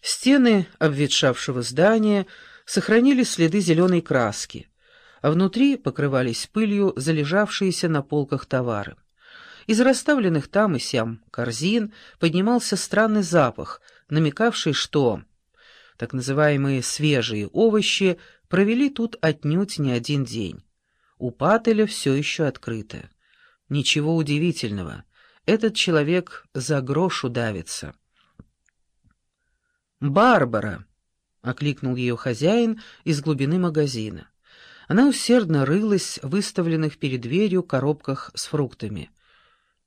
Стены обветшавшего здания сохранили следы зеленой краски, а внутри покрывались пылью залежавшиеся на полках товары. Из расставленных там и сям корзин поднимался странный запах, намекавший, что так называемые свежие овощи провели тут отнюдь не один день. У Пателя все еще открыто. Ничего удивительного, этот человек за грош удавится. «Барбара!» — окликнул ее хозяин из глубины магазина. Она усердно рылась в выставленных перед дверью коробках с фруктами.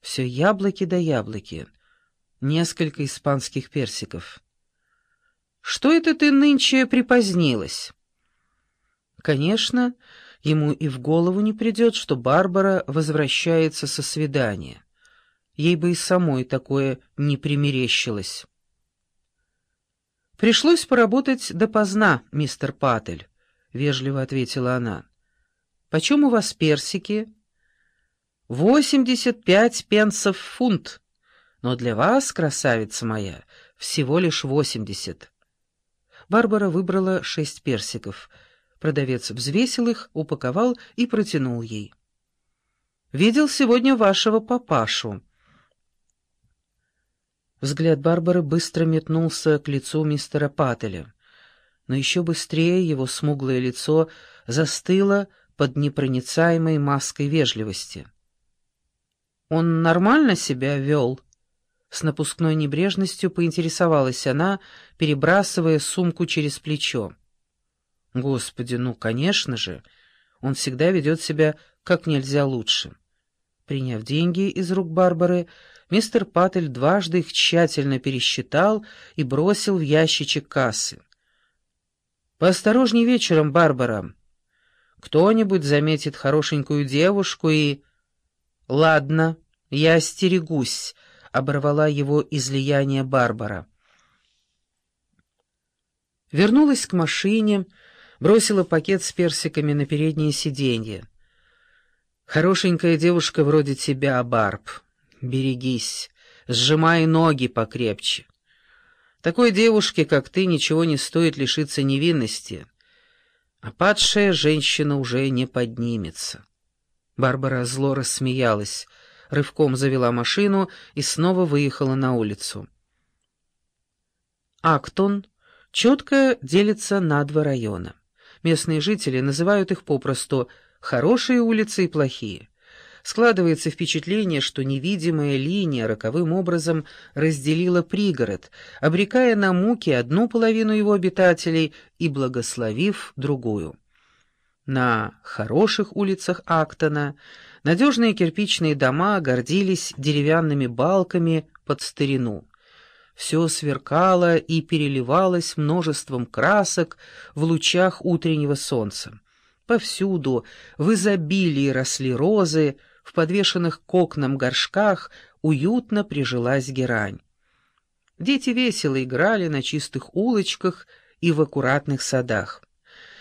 Все яблоки да яблоки. Несколько испанских персиков. «Что это ты нынче припозднилась?» Конечно, ему и в голову не придет, что Барбара возвращается со свидания. Ей бы и самой такое не примерещилось. «Пришлось поработать допоздна, мистер Паттель», — вежливо ответила она. «Почем у вас персики?» «Восемьдесят пять пенсов в фунт. Но для вас, красавица моя, всего лишь восемьдесят». Барбара выбрала шесть персиков. Продавец взвесил их, упаковал и протянул ей. «Видел сегодня вашего папашу». Взгляд Барбары быстро метнулся к лицу мистера Паттеля, но еще быстрее его смуглое лицо застыло под непроницаемой маской вежливости. «Он нормально себя вел?» С напускной небрежностью поинтересовалась она, перебрасывая сумку через плечо. «Господи, ну, конечно же! Он всегда ведет себя как нельзя лучше». Приняв деньги из рук Барбары, мистер Паттель дважды их тщательно пересчитал и бросил в ящичек кассы. «Поосторожней вечером, Барбара. Кто-нибудь заметит хорошенькую девушку и...» «Ладно, я остерегусь», — оборвала его излияние Барбара. Вернулась к машине, бросила пакет с персиками на переднее сиденье. Хорошенькая девушка вроде тебя, Барб. Берегись, сжимай ноги покрепче. Такой девушке, как ты, ничего не стоит лишиться невинности. А падшая женщина уже не поднимется. Барбара зло рассмеялась, рывком завела машину и снова выехала на улицу. Актон четко делится на два района. Местные жители называют их попросту хорошие улицы и плохие. Складывается впечатление, что невидимая линия роковым образом разделила пригород, обрекая на муки одну половину его обитателей и благословив другую. На хороших улицах Актона надежные кирпичные дома гордились деревянными балками под старину. Все сверкало и переливалось множеством красок в лучах утреннего солнца. Повсюду в изобилии росли розы, в подвешенных к окнам горшках уютно прижилась герань. Дети весело играли на чистых улочках и в аккуратных садах.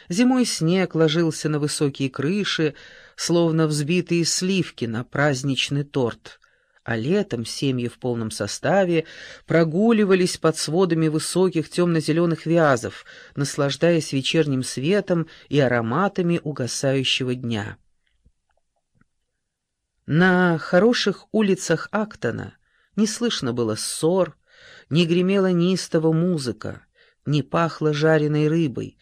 Зимой снег ложился на высокие крыши, словно взбитые сливки на праздничный торт а летом семьи в полном составе прогуливались под сводами высоких темно-зеленых вязов, наслаждаясь вечерним светом и ароматами угасающего дня. На хороших улицах Актона не слышно было ссор, не гремела неистово музыка, не пахло жареной рыбой,